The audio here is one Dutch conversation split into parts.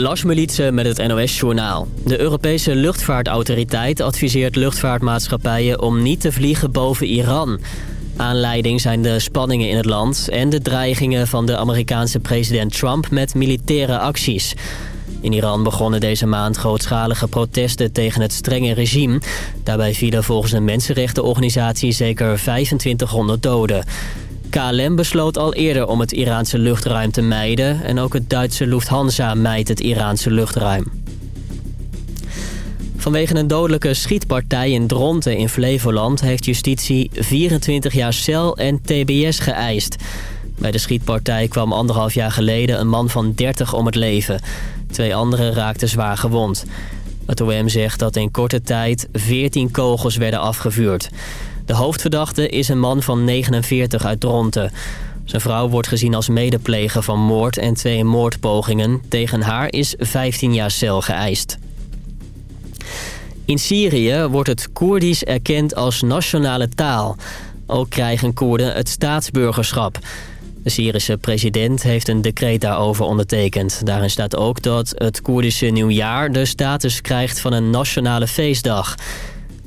Lars met het NOS-journaal. De Europese luchtvaartautoriteit adviseert luchtvaartmaatschappijen om niet te vliegen boven Iran. Aanleiding zijn de spanningen in het land en de dreigingen van de Amerikaanse president Trump met militaire acties. In Iran begonnen deze maand grootschalige protesten tegen het strenge regime. Daarbij vielen volgens een mensenrechtenorganisatie zeker 2500 doden. KLM besloot al eerder om het Iraanse luchtruim te mijden... en ook het Duitse Lufthansa mijdt het Iraanse luchtruim. Vanwege een dodelijke schietpartij in Dronten in Flevoland... heeft justitie 24 jaar cel en tbs geëist. Bij de schietpartij kwam anderhalf jaar geleden een man van 30 om het leven. Twee anderen raakten zwaar gewond. Het OM zegt dat in korte tijd 14 kogels werden afgevuurd. De hoofdverdachte is een man van 49 uit Dronten. Zijn vrouw wordt gezien als medepleger van moord en twee moordpogingen. Tegen haar is 15 jaar cel geëist. In Syrië wordt het Koerdisch erkend als nationale taal. Ook krijgen Koerden het staatsburgerschap. De Syrische president heeft een decreet daarover ondertekend. Daarin staat ook dat het Koerdische nieuwjaar de status krijgt van een nationale feestdag.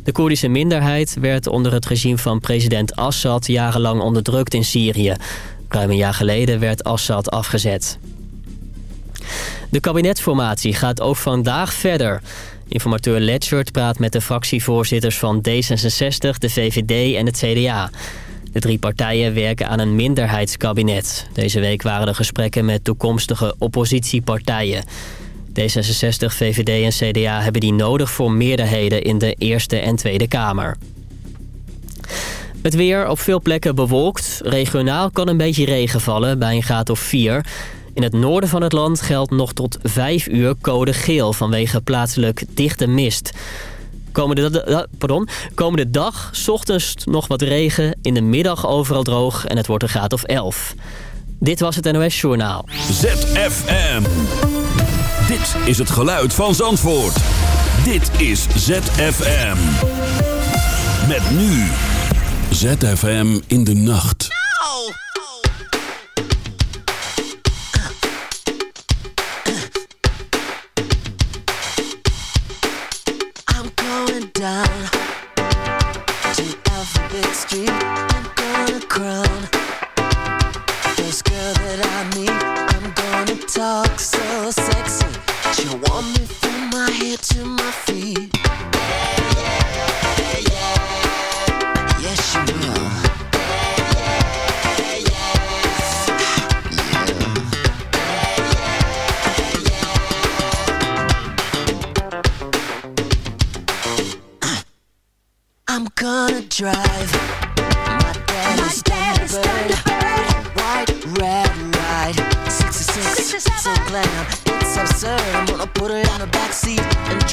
De Koerdische minderheid werd onder het regime van president Assad jarenlang onderdrukt in Syrië. Ruim een jaar geleden werd Assad afgezet. De kabinetsformatie gaat ook vandaag verder. Informateur Letchert praat met de fractievoorzitters van D66, de VVD en het CDA. De drie partijen werken aan een minderheidskabinet. Deze week waren er gesprekken met toekomstige oppositiepartijen. D66, VVD en CDA hebben die nodig voor meerderheden in de Eerste en Tweede Kamer. Het weer op veel plekken bewolkt. Regionaal kan een beetje regen vallen bij een graad of 4. In het noorden van het land geldt nog tot 5 uur code geel vanwege plaatselijk dichte mist. Komende, pardon, komende dag, ochtends nog wat regen, in de middag overal droog en het wordt een graad of 11. Dit was het NOS Journaal. ZFM. Dit is het geluid van Zandvoort. Dit is ZFM. Met nu. ZFM in de nacht. I'm going down to Alphabet Street. I'm gonna crown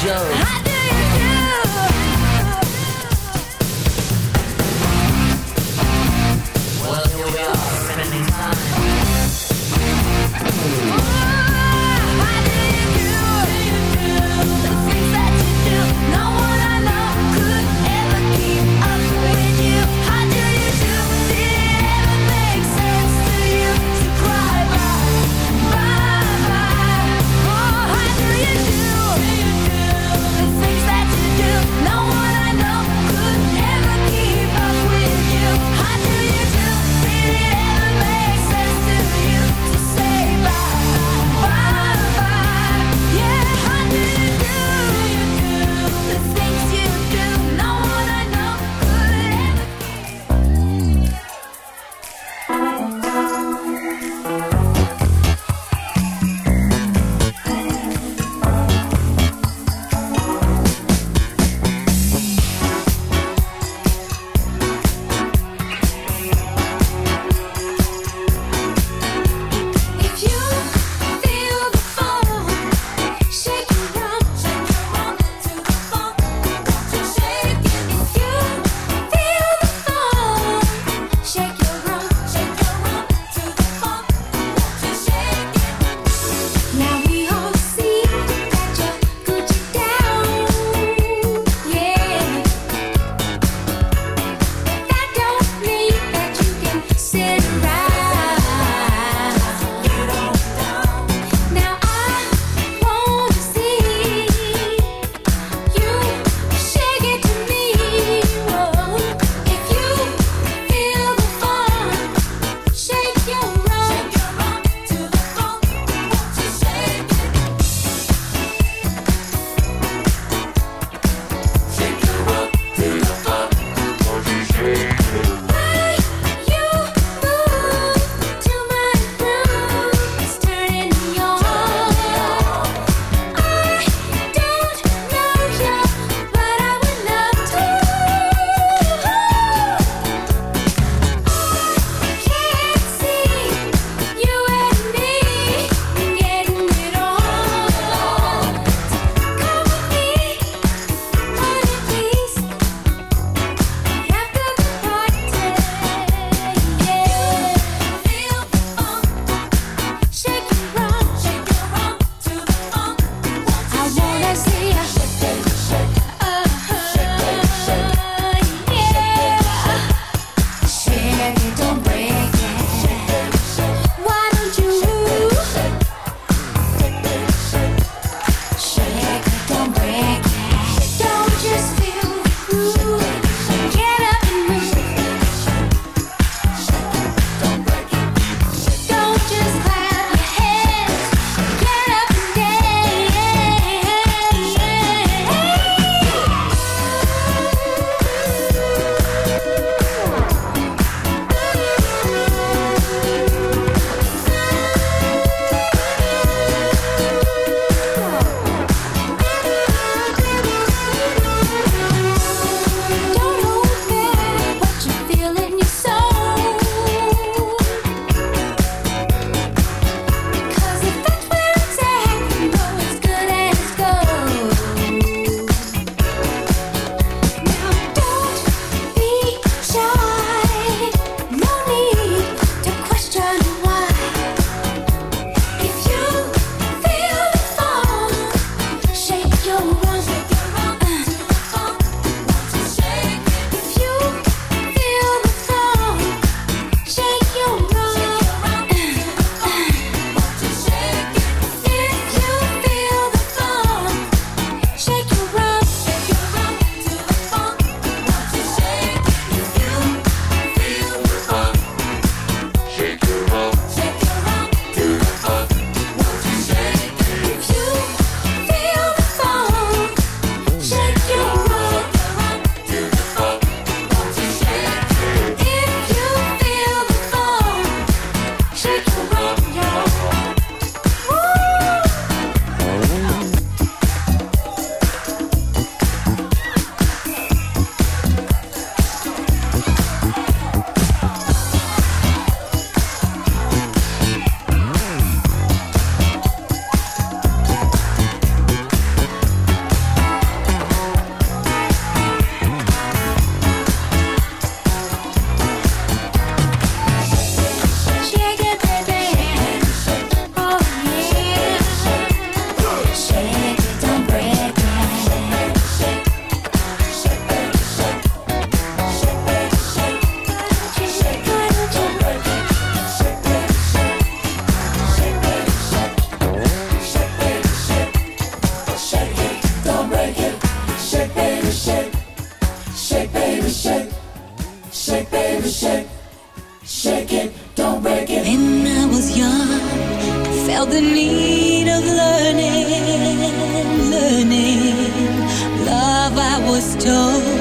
Joe. Shake, baby, shake. Shake, baby, shake. Shake it, don't break it. When I was young, I felt the need of learning, learning. Love, I was told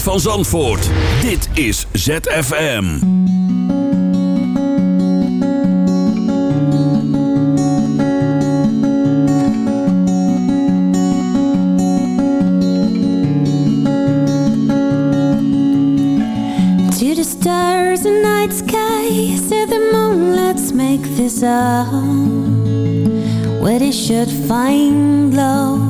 geluid van Zandvoort. Dit is ZFM. To the stars and night sky, say the moon, let's make this up. Where they should find love.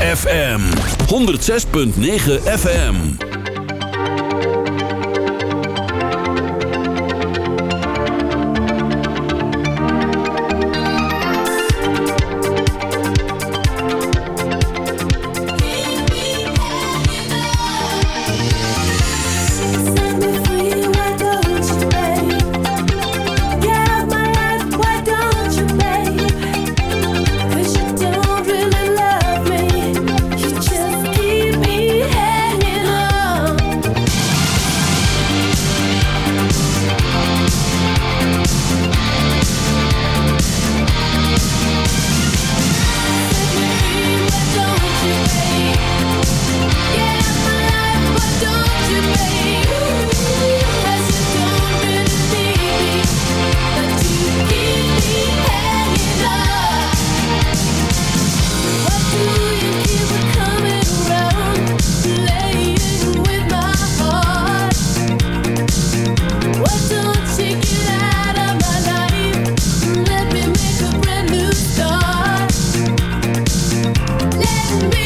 FM 106.9 FM me.